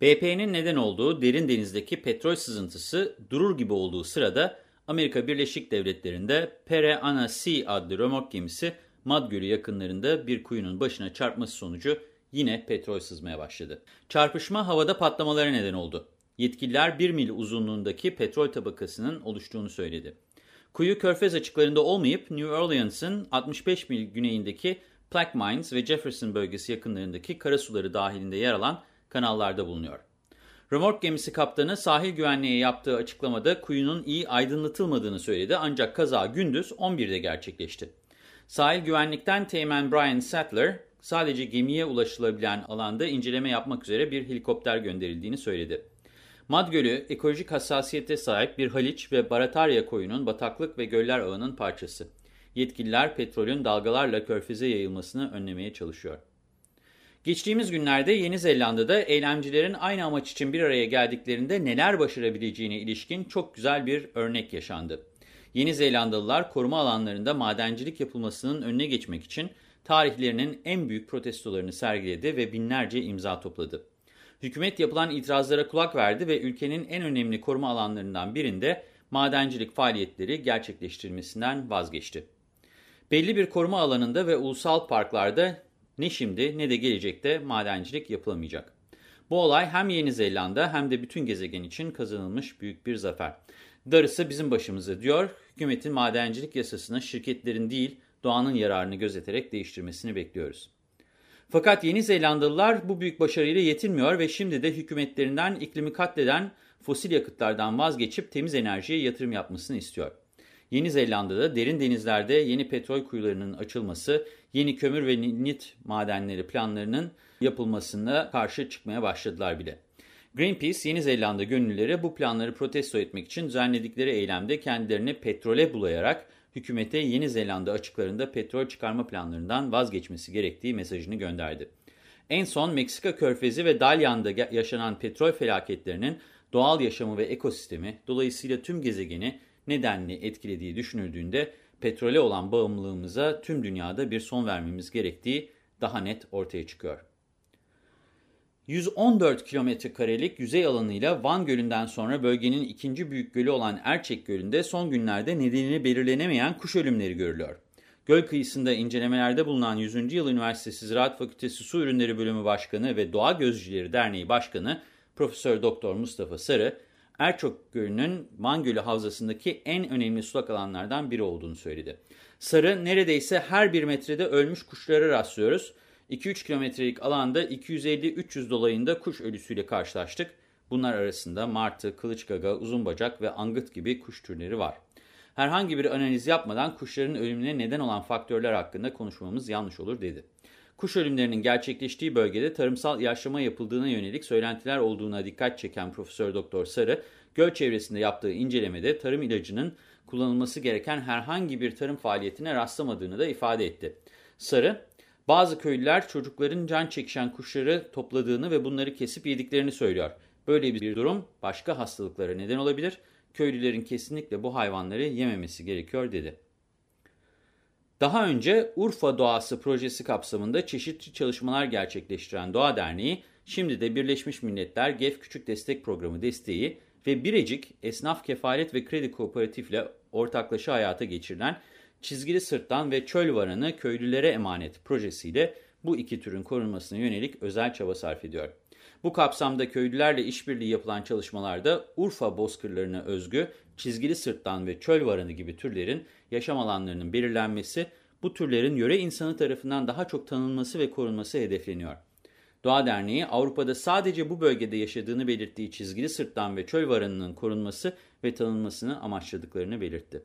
BP'nin neden olduğu derin denizdeki petrol sızıntısı durur gibi olduğu sırada Amerika Birleşik Devletleri'nde Pere Ana Sea adlı römork gemisi Mad Gölü yakınlarında bir kuyunun başına çarpması sonucu yine petrol sızmaya başladı. Çarpışma havada patlamalara neden oldu. Yetkililer 1 mil uzunluğundaki petrol tabakasının oluştuğunu söyledi. Kuyu körfez açıklarında olmayıp New Orleans'ın 65 mil güneyindeki Plaque Mines ve Jefferson bölgesi yakınlarındaki karasuları dahilinde yer alan kanallarda bulunuyor. Römork gemisi kaptanı sahil güvenliğe yaptığı açıklamada kuyunun iyi aydınlatılmadığını söyledi ancak kaza gündüz 11'de gerçekleşti. Sahil güvenlikten Teğmen Brian Sattler sadece gemiye ulaşılabilen alanda inceleme yapmak üzere bir helikopter gönderildiğini söyledi. Mad Gölü ekolojik hassasiyete sahip bir haliç ve Baratarya koyunun bataklık ve göller ağının parçası. Yetkililer petrolün dalgalarla körfeze yayılmasını önlemeye çalışıyor. Geçtiğimiz günlerde Yeni Zelanda'da eylemcilerin aynı amaç için bir araya geldiklerinde neler başarabileceğine ilişkin çok güzel bir örnek yaşandı. Yeni Zelandalılar koruma alanlarında madencilik yapılmasının önüne geçmek için tarihlerinin en büyük protestolarını sergiledi ve binlerce imza topladı. Hükümet yapılan itirazlara kulak verdi ve ülkenin en önemli koruma alanlarından birinde madencilik faaliyetleri gerçekleştirilmesinden vazgeçti. Belli bir koruma alanında ve ulusal parklarda ne şimdi ne de gelecekte madencilik yapılamayacak. Bu olay hem Yeni Zelanda hem de bütün gezegen için kazanılmış büyük bir zafer. Darısı bizim başımıza diyor, hükümetin madencilik yasasını şirketlerin değil doğanın yararını gözeterek değiştirmesini bekliyoruz. Fakat Yeni Zelandalılar bu büyük başarıyla yetinmiyor ve şimdi de hükümetlerinden iklimi katleden fosil yakıtlardan vazgeçip temiz enerjiye yatırım yapmasını istiyor. Yeni Zelanda'da derin denizlerde yeni petrol kuyularının açılması, yeni kömür ve lignit madenleri planlarının yapılmasına karşı çıkmaya başladılar bile. Greenpeace, Yeni Zelanda gönüllüleri bu planları protesto etmek için düzenledikleri eylemde kendilerini petrole bulayarak hükümete Yeni Zelanda açıklarında petrol çıkarma planlarından vazgeçmesi gerektiği mesajını gönderdi. En son Meksika körfezi ve Dalyan'da yaşanan petrol felaketlerinin doğal yaşamı ve ekosistemi, dolayısıyla tüm gezegeni nedenli etkilediği düşünüldüğünde petrole olan bağımlılığımıza tüm dünyada bir son vermemiz gerektiği daha net ortaya çıkıyor. 114 kilometre karelik yüzey alanıyla Van Gölü'nden sonra bölgenin ikinci büyük gölü olan Erçek Gölü'nde son günlerde nedenini belirlenemeyen kuş ölümleri görülüyor. Göl kıyısında incelemelerde bulunan 100. Yıl Üniversitesi Ziraat Fakültesi Su Ürünleri Bölümü Başkanı ve Doğa Gözcüleri Derneği Başkanı Profesör Doktor Mustafa Sarı, Erçok Gölü'nün Van Gölü Havzası'ndaki en önemli sulak alanlardan biri olduğunu söyledi. Sarı, neredeyse her bir metrede ölmüş kuşlara rastlıyoruz. 2-3 kilometrelik alanda 250-300 dolayında kuş ölüsüyle karşılaştık. Bunlar arasında martı, kılıçgaga, uzunbacak ve angıt gibi kuş türleri var. Herhangi bir analiz yapmadan kuşların ölümüne neden olan faktörler hakkında konuşmamız yanlış olur dedi. Kuş ölümlerinin gerçekleştiği bölgede tarımsal ilaçlama yapıldığına yönelik söylentiler olduğuna dikkat çeken Profesör Doktor Sarı, göl çevresinde yaptığı incelemede tarım ilacının kullanılması gereken herhangi bir tarım faaliyetine rastlamadığını da ifade etti. Sarı, bazı köylüler çocukların can çekişen kuşları topladığını ve bunları kesip yediklerini söylüyor. Böyle bir durum başka hastalıklara neden olabilir. Köylülerin kesinlikle bu hayvanları yememesi gerekiyor dedi. Daha önce Urfa Doğası projesi kapsamında çeşitli çalışmalar gerçekleştiren Doğa Derneği, şimdi de Birleşmiş Milletler GEF Küçük Destek Programı desteği ve Birecik Esnaf Kefalet ve Kredi Kooperatif ile ortaklaşa hayata geçirilen Çizgili Sırtlan ve Çöl Varanı Köylülere Emanet projesiyle bu iki türün korunmasına yönelik özel çaba sarf ediyor. Bu kapsamda köylülerle işbirliği yapılan çalışmalarda Urfa bozkırlarına özgü çizgili sırtlan ve çöl varanı gibi türlerin yaşam alanlarının belirlenmesi, bu türlerin yöre insanı tarafından daha çok tanınması ve korunması hedefleniyor. Doğa Derneği Avrupa'da sadece bu bölgede yaşadığını belirttiği çizgili sırtlan ve çöl varanının korunması ve tanınmasını amaçladıklarını belirtti.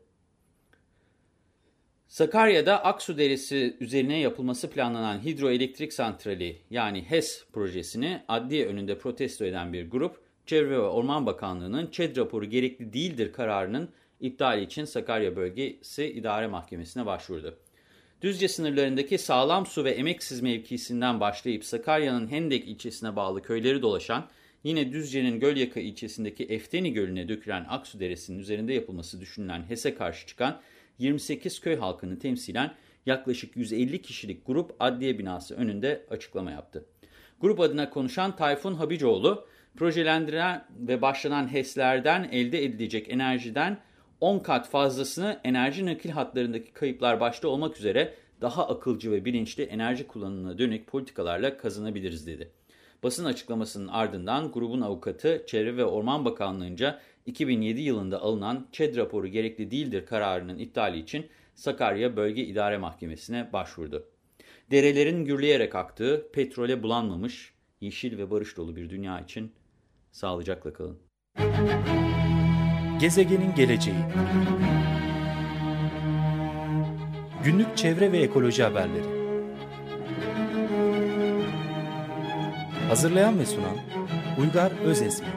Sakarya'da Aksu Deresi üzerine yapılması planlanan hidroelektrik santrali yani HES projesini adliye önünde protesto eden bir grup Çevre ve Orman Bakanlığı'nın ÇED raporu gerekli değildir kararının iptali için Sakarya Bölgesi İdare Mahkemesi'ne başvurdu. Düzce sınırlarındaki sağlam su ve emeksiz mevkisinden başlayıp Sakarya'nın Hendek ilçesine bağlı köyleri dolaşan, yine Düzce'nin Gölyaka ilçesindeki Efteni Gölü'ne dökülen Aksu Deresi'nin üzerinde yapılması düşünülen HES'e karşı çıkan 28 köy halkını temsilen yaklaşık 150 kişilik grup adliye binası önünde açıklama yaptı. Grup adına konuşan Tayfun Habicoğlu, projelendirilen ve başlanan HES'lerden elde edilecek enerjiden 10 kat fazlasını enerji nakil hatlarındaki kayıplar başta olmak üzere daha akılcı ve bilinçli enerji kullanımına dönük politikalarla kazanabiliriz dedi. Basın açıklamasının ardından grubun avukatı Çevre ve Orman Bakanlığı'nca 2007 yılında alınan ÇED raporu gerekli değildir kararının iptali için Sakarya Bölge İdare Mahkemesi'ne başvurdu. Derelerin gürleyerek aktığı, petrole bulanmamış, yeşil ve barış dolu bir dünya için sağlıcakla kalın. Gezegenin geleceği Günlük çevre ve ekoloji haberleri Hazırlayan ve sunan Uygar Özesmi